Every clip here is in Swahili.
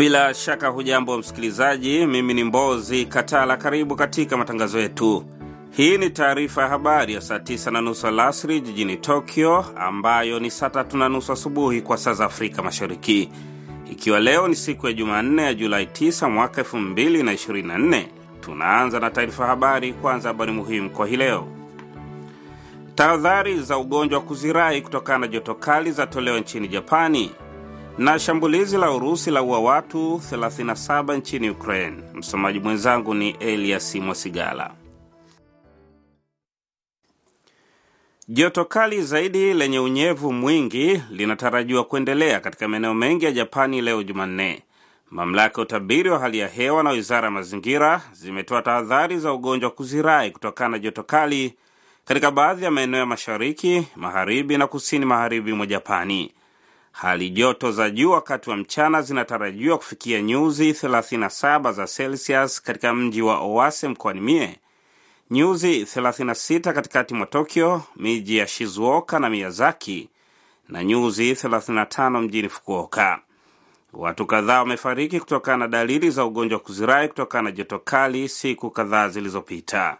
Bila shaka hujambo msikilizaji, mimi ni Mbozi Katala. Karibu katika matangazo yetu. Hii ni taarifa ya habari ya saa 9 na nusu alasiri jijini Tokyo, ambayo ni saa tatu na nusu asubuhi kwa saa za Afrika Mashariki, ikiwa leo ni siku ya Jumanne ya Julai 9 mwaka 224 Tunaanza na taarifa habari. Kwanza habari muhimu kwa hii leo. Tahadhari za ugonjwa wa kuzirai kutokana na joto kali zatolewa nchini Japani na shambulizi la Urusi la ua watu 37 nchini Ukraine. Msomaji mwenzangu ni Elias Mwasigala. Joto kali zaidi lenye unyevu mwingi linatarajiwa kuendelea katika maeneo mengi ya Japani leo Jumanne. Mamlaka ya utabiri wa hali ya hewa na wizara ya mazingira zimetoa tahadhari za ugonjwa wa kuzirai kutokana na joto kali katika baadhi ya maeneo ya mashariki, magharibi na kusini magharibi mwa Japani. Hali joto za juu wakati wa mchana zinatarajiwa kufikia nyuzi 37 za Celsius katika mji wa Owase mkoani Mie, nyuzi 36 katikati mwa Tokyo, miji ya Shizuoka na Miyazaki na nyuzi 35 mjini Fukuoka. Watu kadhaa wamefariki kutokana na dalili za ugonjwa wa kuzirai kutokana na joto kali siku kadhaa zilizopita.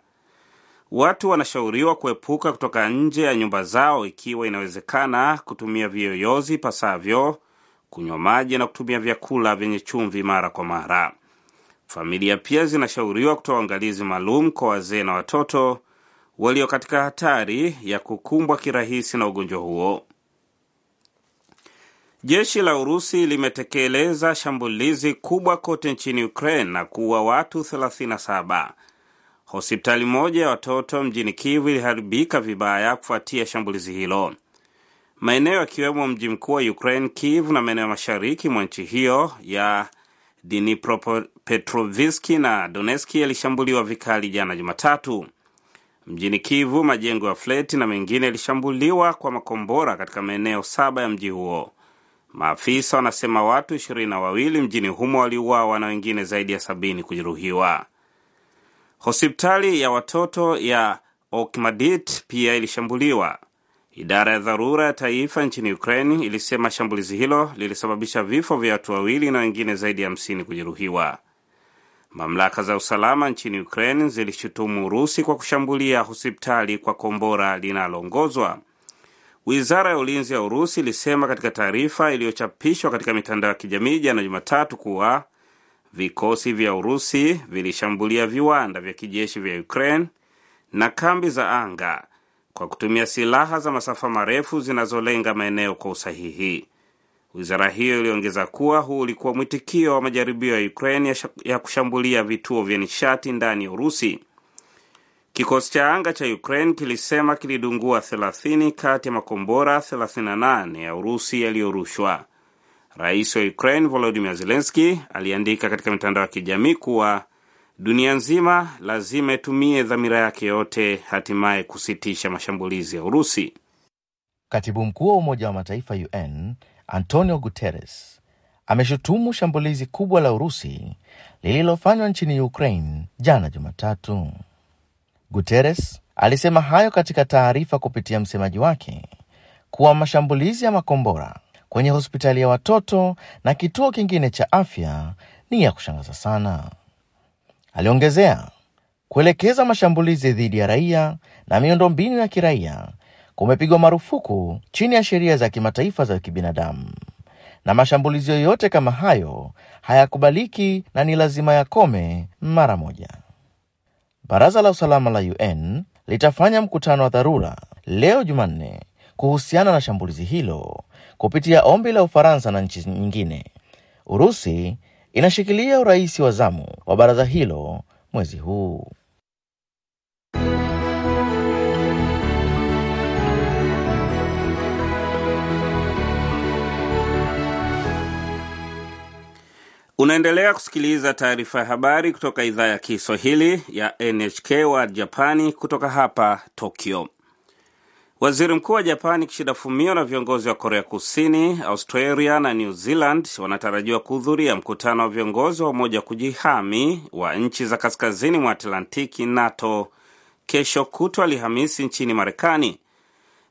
Watu wanashauriwa kuepuka kutoka nje ya nyumba zao ikiwa inawezekana, kutumia viyoyozi pasavyo, kunywa maji na kutumia vyakula vyenye chumvi mara kwa mara. Familia pia zinashauriwa kutoa uangalizi maalum kwa wazee na watoto walio katika hatari ya kukumbwa kirahisi na ugonjwa huo. Jeshi la Urusi limetekeleza shambulizi kubwa kote nchini Ukraine na kuua watu 37. Hospitali moja ya watoto mjini Kivu iliharibika vibaya kufuatia shambulizi hilo. Maeneo yakiwemo mji mkuu wa Ukraine Kiev na maeneo mashariki mwa nchi hiyo ya Dnipropetrovski na Donetski yalishambuliwa vikali jana Jumatatu. Mjini Kivu, majengo ya fleti na mengine yalishambuliwa kwa makombora katika maeneo saba ya mji huo. Maafisa wanasema watu ishirini na wawili mjini humo waliuawa na wengine zaidi ya sabini kujeruhiwa. Hospitali ya watoto ya Okmadit pia ilishambuliwa. Idara ya dharura ya taifa nchini Ukraine ilisema shambulizi hilo lilisababisha vifo vya watu wawili na wengine zaidi ya hamsini kujeruhiwa. Mamlaka za usalama nchini Ukraine zilishutumu Urusi kwa kushambulia hospitali kwa kombora linaloongozwa. Wizara ya ulinzi ya Urusi ilisema katika taarifa iliyochapishwa katika mitandao ya kijamii jana Jumatatu kuwa vikosi vya Urusi vilishambulia viwanda vya kijeshi vya Ukraine na kambi za anga kwa kutumia silaha za masafa marefu zinazolenga maeneo kwa usahihi. Wizara hiyo iliongeza kuwa huu ulikuwa mwitikio wa majaribio ya Ukraine ya kushambulia vituo vya nishati ndani ya Urusi. Kikosi cha anga cha Ukraine kilisema kilidungua 30 kati ya makombora 38 ya Urusi yaliyorushwa. Rais wa Ukraine volodimir zelenski aliandika katika mitandao ya kijamii kuwa dunia nzima lazima itumie dhamira yake yote hatimaye kusitisha mashambulizi ya Urusi. Katibu mkuu wa Umoja wa Mataifa UN Antonio Guterres ameshutumu shambulizi kubwa la Urusi lililofanywa nchini Ukraine jana Jumatatu. Guterres alisema hayo katika taarifa kupitia msemaji wake kuwa mashambulizi ya makombora kwenye hospitali ya watoto na kituo kingine cha afya ni ya kushangaza sana. Aliongezea kuelekeza mashambulizi dhidi ya raia na miundombinu ya kiraia kumepigwa marufuku chini ya sheria za kimataifa za kibinadamu, na mashambulizi yoyote kama hayo hayakubaliki na ni lazima yakome mara moja. Baraza la usalama la UN litafanya mkutano wa dharura leo Jumanne kuhusiana na shambulizi hilo kupitia ombi la Ufaransa na nchi nyingine. Urusi inashikilia urais wa zamu wa baraza hilo mwezi huu. Unaendelea kusikiliza taarifa ya habari kutoka idhaa ya Kiswahili ya NHK wa Japani kutoka hapa Tokyo. Waziri mkuu wa Japani Kishida Fumio na viongozi wa Korea Kusini, Australia na New Zealand wanatarajiwa kuhudhuria mkutano wa viongozi wa Umoja wa kujihami wa nchi za kaskazini mwa Atlantiki, NATO, kesho kutwa Alhamisi nchini Marekani.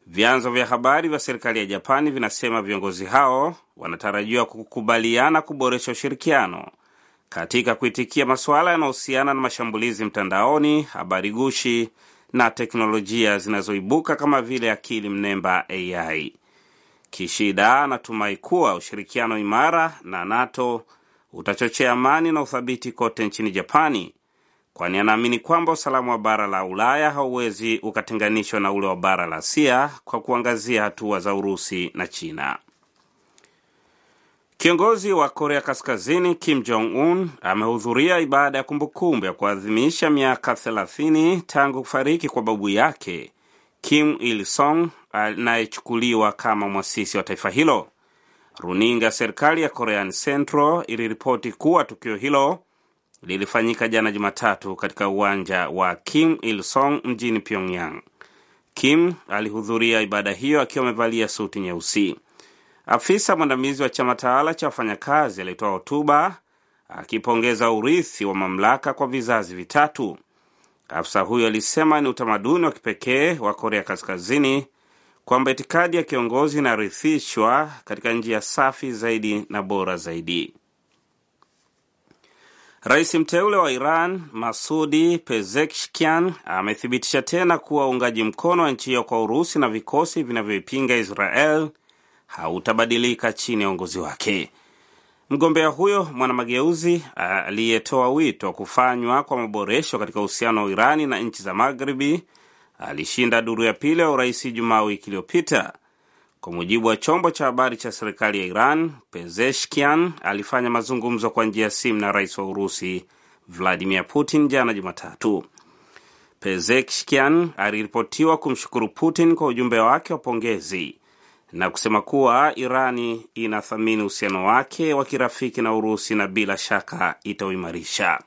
Vyanzo vya habari vya serikali ya Japani vinasema viongozi hao wanatarajiwa kukubaliana kuboresha ushirikiano katika kuitikia masuala yanayohusiana na mashambulizi mtandaoni, habari gushi na teknolojia zinazoibuka kama vile akili mnemba AI. Kishida anatumai kuwa ushirikiano imara na NATO utachochea amani na uthabiti kote nchini Japani, kwani anaamini kwamba usalama wa bara la Ulaya hauwezi ukatenganishwa na ule wa bara la Asia kwa kuangazia hatua za Urusi na China. Kiongozi wa Korea Kaskazini Kim Jong Un amehudhuria ibada ya kumbukumbu ya kuadhimisha miaka 30 tangu kufariki kwa babu yake Kim Il song anayechukuliwa kama mwasisi wa taifa hilo. Runinga serikali ya Korean Central iliripoti kuwa tukio hilo lilifanyika jana Jumatatu katika uwanja wa Kim Il song mjini Pyongyang. Kim alihudhuria ibada hiyo akiwa amevalia suti nyeusi. Afisa mwandamizi wa chama tawala cha wafanyakazi alitoa hotuba akipongeza urithi wa mamlaka kwa vizazi vitatu. Afisa huyo alisema ni utamaduni wa kipekee wa Korea Kaskazini kwamba itikadi ya kiongozi inarithishwa katika njia safi zaidi na bora zaidi. Rais mteule wa Iran Masudi Pezeshkian amethibitisha tena kuwa uungaji mkono wa nchi hiyo kwa Urusi na vikosi vinavyoipinga Israel hautabadilika chini ya uongozi wake. Mgombea huyo mwanamageuzi aliyetoa wito wa kufanywa kwa maboresho katika uhusiano wa Irani na nchi za Magharibi alishinda duru ya pili ya urais Jumaa wiki iliyopita. Kwa mujibu wa chombo cha habari cha serikali ya Iran, Pezeshkian alifanya mazungumzo kwa njia ya simu na rais wa Urusi Vladimir Putin jana Jumatatu. Pezeshkian aliripotiwa kumshukuru Putin kwa ujumbe wake wa pongezi na kusema kuwa Irani inathamini uhusiano wake wa kirafiki na Urusi na bila shaka itauimarisha.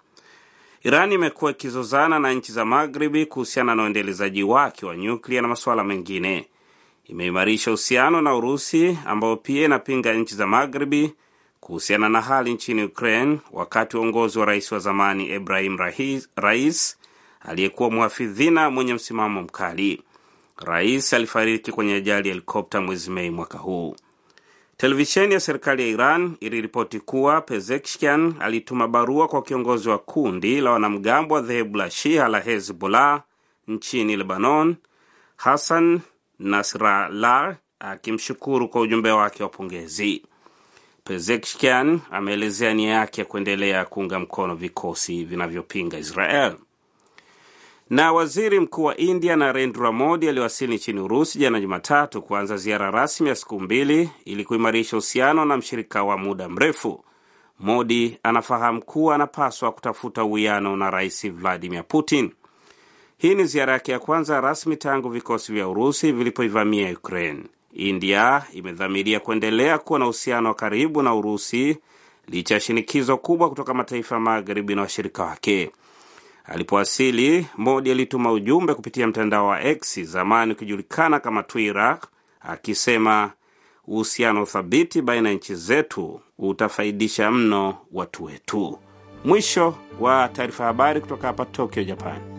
Irani imekuwa ikizozana na nchi za Magharibi kuhusiana na uendelezaji wake wa nyuklia na masuala mengine. Imeimarisha uhusiano na Urusi ambayo pia inapinga nchi za Magharibi kuhusiana na hali nchini Ukraine, wakati uongozi wa rais wa zamani Ibrahim Rais aliyekuwa mhafidhina mwenye msimamo mkali. Rais alifariki kwenye ajali ya helikopta mwezi Mei mwaka huu. Televisheni ya serikali ya Iran iliripoti kuwa Pezeshkian alituma barua kwa kiongozi wa kundi la wanamgambo wa dhehebu la Shia la Hezbollah nchini Lebanon, Hassan Nasrallah, akimshukuru kwa ujumbe wake wa pongezi. Pezeshkian ameelezea nia yake ya kuendelea kuunga mkono vikosi vinavyopinga Israel na waziri mkuu wa India Narendra Modi aliwasili nchini Urusi jana Jumatatu kuanza ziara rasmi ya siku mbili ili kuimarisha uhusiano na mshirika wa muda mrefu. Modi anafahamu kuwa anapaswa kutafuta uwiano na rais Vladimir Putin. Hii ni ziara yake ya kwanza rasmi tangu vikosi vya Urusi vilipoivamia Ukraine. India imedhamiria kuendelea kuwa na uhusiano wa karibu na Urusi licha ya shinikizo kubwa kutoka mataifa magharibi na washirika wake. Alipowasili, Modi alituma ujumbe kupitia mtandao wa X, zamani ukijulikana kama Twitter, akisema uhusiano thabiti baina ya nchi zetu utafaidisha mno watu wetu. Mwisho wa taarifa habari kutoka hapa Tokyo, Japan.